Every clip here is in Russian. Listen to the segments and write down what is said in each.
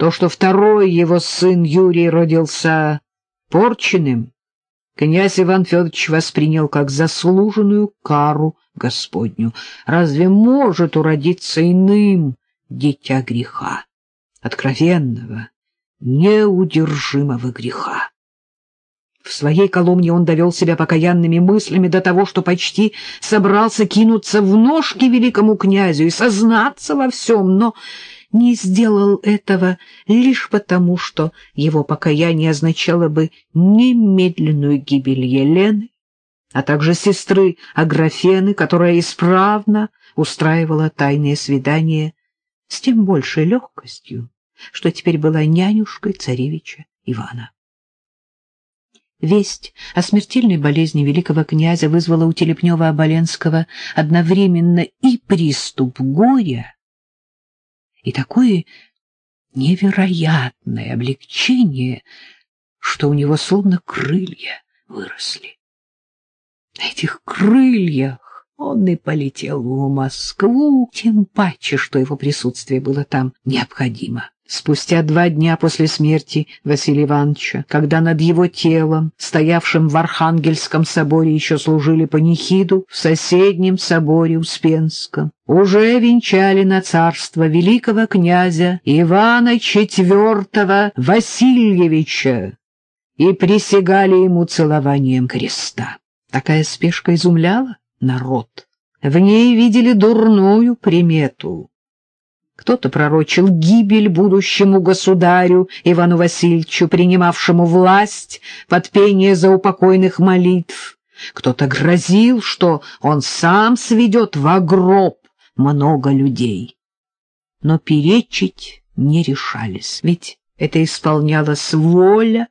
То, что второй его сын Юрий родился порченным, князь Иван Федорович воспринял как заслуженную кару Господню. Разве может уродиться иным дитя греха, откровенного, неудержимого греха? В своей Коломне он довел себя покаянными мыслями до того, что почти собрался кинуться в ножки великому князю и сознаться во всем, но не сделал этого лишь потому, что его покаяние означало бы немедленную гибель Елены, а также сестры Аграфены, которая исправно устраивала тайные свидания с тем большей легкостью, что теперь была нянюшкой царевича Ивана. Весть о смертельной болезни великого князя вызвала у Телепнева-Оболенского одновременно и приступ горя, и такое невероятное облегчение, что у него словно крылья выросли. На этих крыльях он и полетел в Москву, тем паче, что его присутствие было там необходимо. Спустя два дня после смерти Василия Ивановича, когда над его телом, стоявшим в Архангельском соборе, еще служили панихиду, в соседнем соборе Успенском, уже венчали на царство великого князя Ивана IV Васильевича и присягали ему целованием креста. Такая спешка изумляла народ. В ней видели дурную примету. Кто-то пророчил гибель будущему государю Ивану Васильевичу, принимавшему власть под пение заупокойных молитв. Кто-то грозил, что он сам сведет в гроб много людей. Но перечить не решались, ведь это исполнялась воля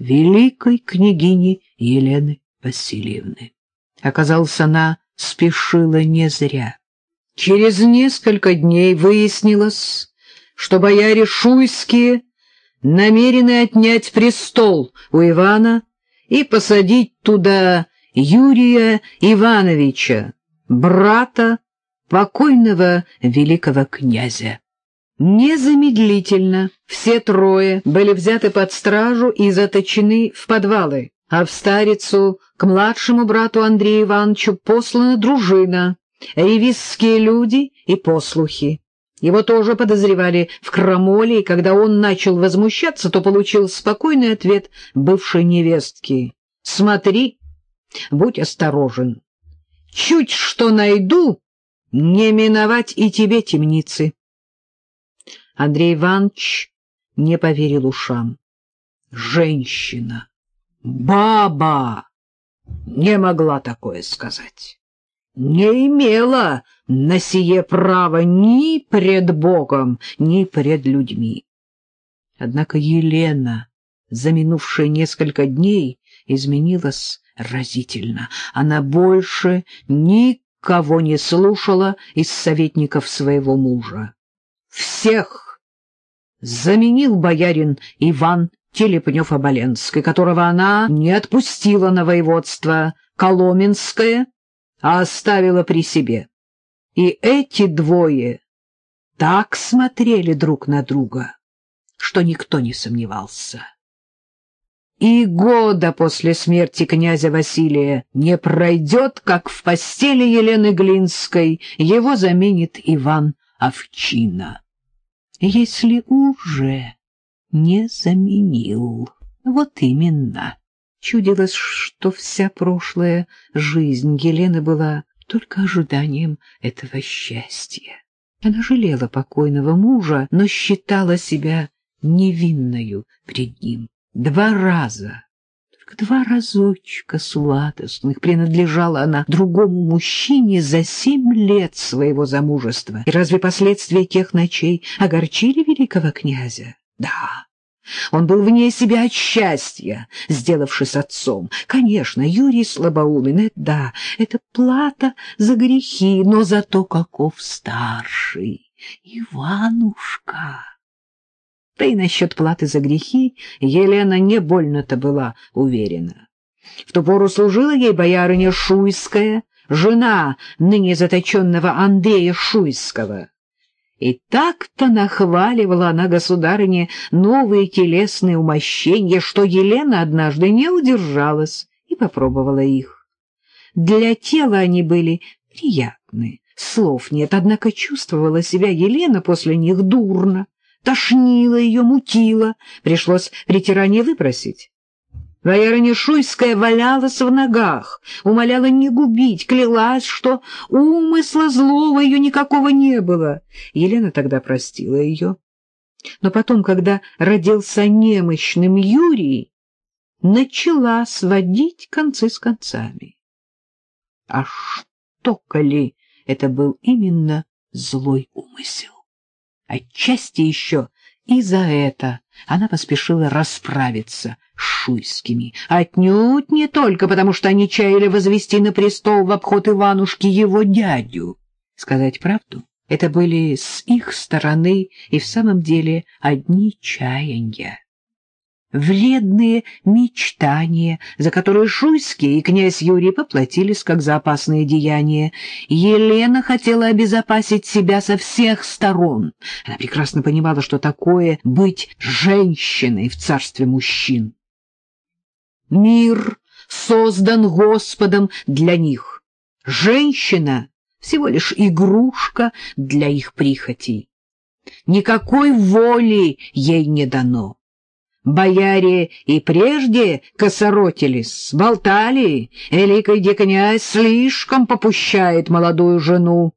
великой княгини Елены Васильевны. Оказалось, она спешила не зря. Через несколько дней выяснилось, что бояре шуйские намерены отнять престол у Ивана и посадить туда Юрия Ивановича, брата покойного великого князя. Незамедлительно все трое были взяты под стражу и заточены в подвалы, а в старицу к младшему брату Андрею Ивановичу послана дружина, ревизские люди и послухи. Его тоже подозревали в крамоле, и когда он начал возмущаться, то получил спокойный ответ бывшей невестки. «Смотри, будь осторожен. Чуть что найду, не миновать и тебе темницы». Андрей Иванович не поверил ушам. «Женщина, баба не могла такое сказать» не имела на сие права ни пред Богом, ни пред людьми. Однако Елена за минувшие несколько дней изменилась разительно. Она больше никого не слушала из советников своего мужа. Всех заменил боярин Иван Телепнев-Оболенский, которого она не отпустила на воеводство Коломенское, а оставила при себе. И эти двое так смотрели друг на друга, что никто не сомневался. И года после смерти князя Василия не пройдет, как в постели Елены Глинской его заменит Иван Овчина. Если уже не заменил, вот именно. Чудилось, что вся прошлая жизнь Елены была только ожиданием этого счастья. Она жалела покойного мужа, но считала себя невинною пред ним. Два раза, только два разочка сладостных принадлежала она другому мужчине за семь лет своего замужества. И разве последствия тех ночей огорчили великого князя? Да. Он был вне себя от счастья, сделавшись отцом. Конечно, Юрий слабоумен, это да, это плата за грехи, но зато каков старший, Иванушка. Да и насчет платы за грехи Елена не больно-то была уверена. В ту пору служила ей боярыня Шуйская, жена ныне заточенного Андрея Шуйского. И так-то нахваливала она государыне новые телесные умощения, что Елена однажды не удержалась и попробовала их. Для тела они были приятны, слов нет, однако чувствовала себя Елена после них дурно, тошнило ее, мутило, пришлось притирание выбросить. Боярыня Шуйская валялась в ногах, умоляла не губить, клялась, что умысла злого ее никакого не было. Елена тогда простила ее. Но потом, когда родился немощным Юрий, начала сводить концы с концами. А что, коли это был именно злой умысел? Отчасти еще и за это она поспешила расправиться с шуйскими, отнюдь не только потому, что они чаяли возвести на престол в обход Иванушки его дядю. Сказать правду, это были с их стороны и в самом деле одни чаяния вредные мечтания, за которые Шуйский и князь Юрий поплатились как за опасные деяния. Елена хотела обезопасить себя со всех сторон. Она прекрасно понимала, что такое быть женщиной в царстве мужчин. Мир создан Господом для них. Женщина — всего лишь игрушка для их прихотей. Никакой воли ей не дано. Бояре и прежде косоротились, болтали, великий князь слишком попущает молодую жену.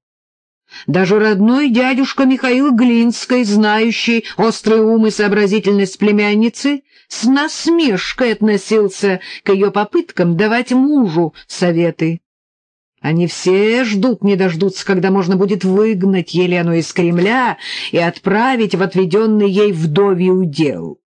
Даже родной дядюшка Михаил Глинский, знающий острый ум и сообразительность племянницы, с насмешкой относился к ее попыткам давать мужу советы. Они все ждут, не дождутся, когда можно будет выгнать Елену из Кремля и отправить в отведенный ей вдовий удел.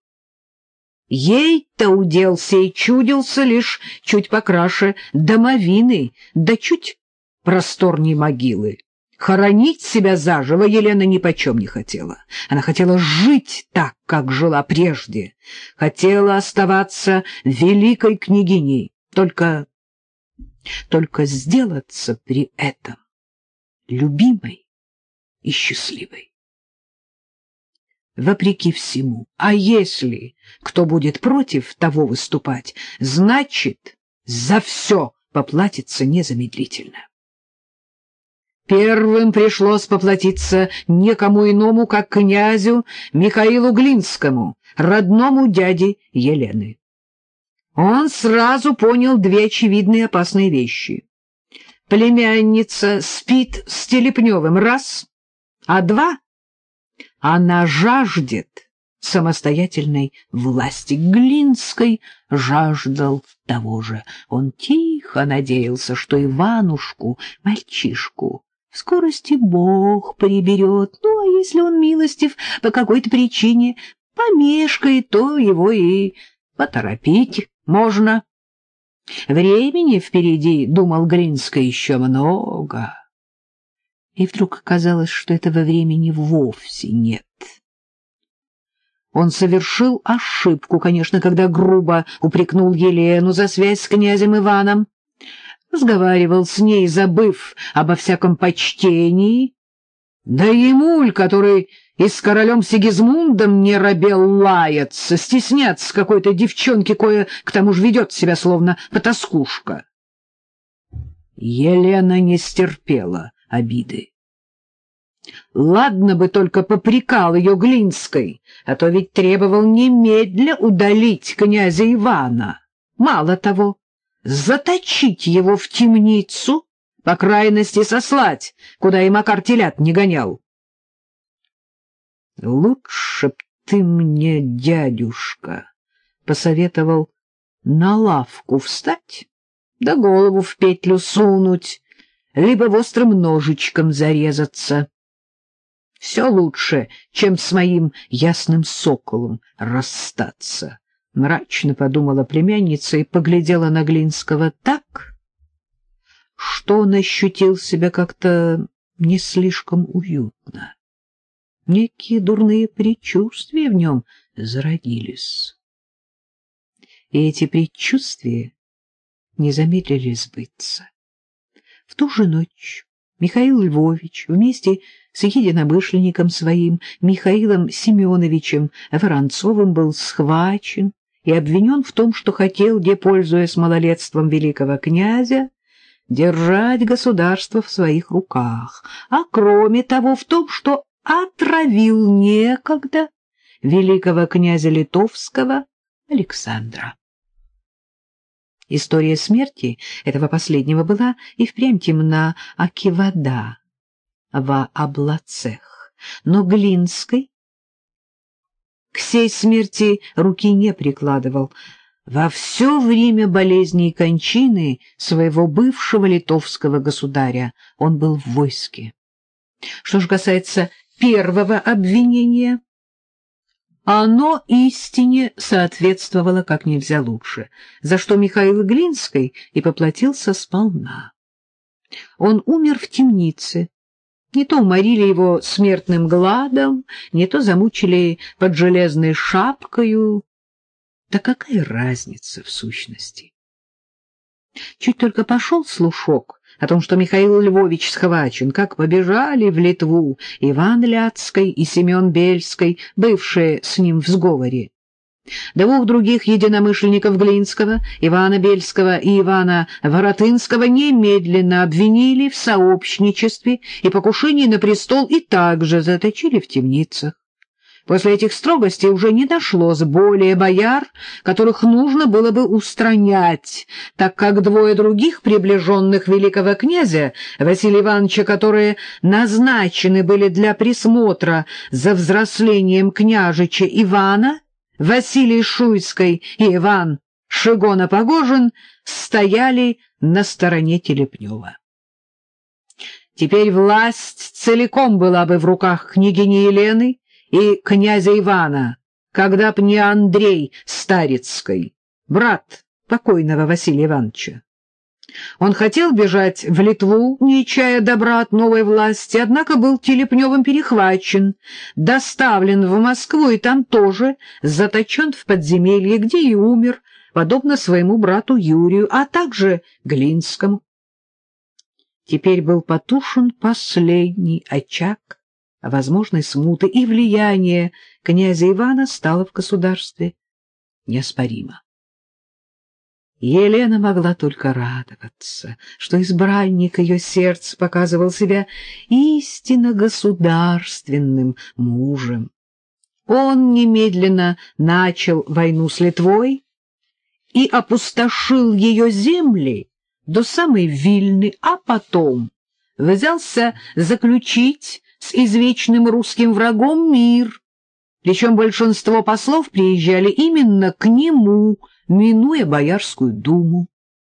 Ей-то удел сей чудился лишь чуть покраше домовины, да чуть просторней могилы. Хоронить себя заживо Елена ни почем не хотела. Она хотела жить так, как жила прежде. Хотела оставаться великой княгиней, только... только сделаться при этом любимой и счастливой вопреки всему. А если кто будет против того выступать, значит, за все поплатится незамедлительно. Первым пришлось поплатиться некому иному, как князю Михаилу Глинскому, родному дяде Елены. Он сразу понял две очевидные опасные вещи. Племянница спит с Телепневым — раз, а два она жаждет самостоятельной власти. Глинской жаждал того же. Он тихо надеялся, что Иванушку, мальчишку, в скорости Бог приберет. Ну, а если он милостив по какой-то причине, помешкает, то его и поторопить можно. Времени впереди, думал Глинской, еще много и вдруг оказалось, что этого времени вовсе нет. Он совершил ошибку, конечно, когда грубо упрекнул Елену за связь с князем Иваном, разговаривал с ней, забыв обо всяком почтении. Да и муль, который и с королем Сигизмундом не робел лаяться, стесняться какой-то девчонки, кое к тому же ведет себя словно потаскушка. Елена не стерпела обиды. Ладно бы только попрекал ее Глинской, а то ведь требовал немедля удалить князя Ивана. Мало того, заточить его в темницу, по крайности сослать, куда и Макар телят не гонял. «Лучше б ты мне, дядюшка, посоветовал на лавку встать, да голову в петлю сунуть, либо в острым ножичком зарезаться. Все лучше, чем с моим ясным соколом расстаться. Мрачно подумала племянница и поглядела на Глинского так, что он ощутил себя как-то не слишком уютно. Некие дурные предчувствия в нем зародились. И эти предчувствия не замедлили сбыться. В ту же ночь Михаил Львович вместе с единомышленником своим Михаилом Семеновичем Воронцовым был схвачен и обвинен в том, что хотел, где пользуясь малолетством великого князя, держать государство в своих руках, а кроме того в том, что отравил некогда великого князя Литовского Александра. История смерти этого последнего была и впрямь темна, аки вода во облацех, но Глинской к сей смерти руки не прикладывал. Во все время болезни и кончины своего бывшего литовского государя он был в войске. Что же касается первого обвинения, оно истине соответствовало как нельзя лучше, за что Михаил Глинский и поплатился сполна. Он умер в темнице, не то уморили его смертным гладом, не то замучили под железной шапкою. Да какая разница в сущности? Чуть только пошел слушок о том, что Михаил Львович схвачен, как побежали в Литву Иван Ляцкий и Семен Бельский, бывшие с ним в сговоре. Двух других единомышленников Глинского, Ивана Бельского и Ивана Воротынского немедленно обвинили в сообщничестве и покушении на престол и также заточили в темницах. После этих строгостей уже не нашлось более бояр, которых нужно было бы устранять, так как двое других приближенных великого князя, Василия Ивановича, которые назначены были для присмотра за взрослением княжича Ивана, Василий Шуйской и Иван Шигона-Погожин стояли на стороне Телепнева. Теперь власть целиком была бы в руках княгини Елены и князя Ивана, когда б не Андрей Старицкой, брат покойного Василия Ивановича. Он хотел бежать в Литву, не чая добра от новой власти, однако был Телепневым перехвачен, доставлен в Москву и там тоже заточен в подземелье, где и умер, подобно своему брату Юрию, а также Глинскому. Теперь был потушен последний очаг возможной смуты, и влияние князя Ивана стало в государстве неоспоримо. Елена могла только радоваться, что избранник ее сердца показывал себя истинно государственным мужем. Он немедленно начал войну с Литвой и опустошил ее земли до самой Вильны, а потом взялся заключить с извечным русским врагом мир, причем большинство послов приезжали именно к нему, минуя Боярскую думу.